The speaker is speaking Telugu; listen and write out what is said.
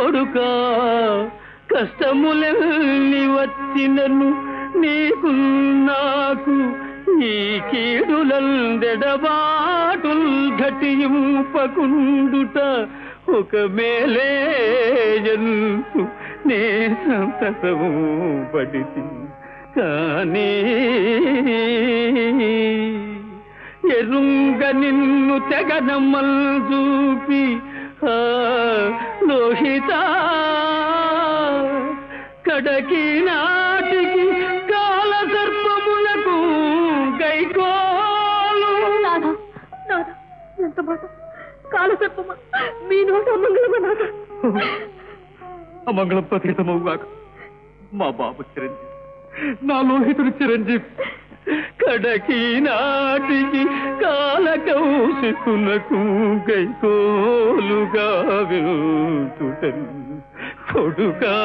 కొడుకా కష్టములెల్లి వచ్చినను నీకు నాకు ఈ కీడులందెడబాటుల్ ఘటింపకుండుట ఒక మేలేజంతు నే సంతసము పడితి. కానీ ఎరుంగ నిన్ను తెగనమల్జూ లోహిత కడకి నాటికి కాల సర్పములకు గైకోలు. నాదా నాదా ఎంత మాట కాలసర్పమా మీ నోట మంగళమా నాదా అమంగళం పతితమవుగాక మా బాబు చిరంజీవి నా లోహితుడు చిరంజీవి కడకి నాటికి కాల కౌశికునకు గైకోలుగా వెళ్తుటన్ కొడుకా.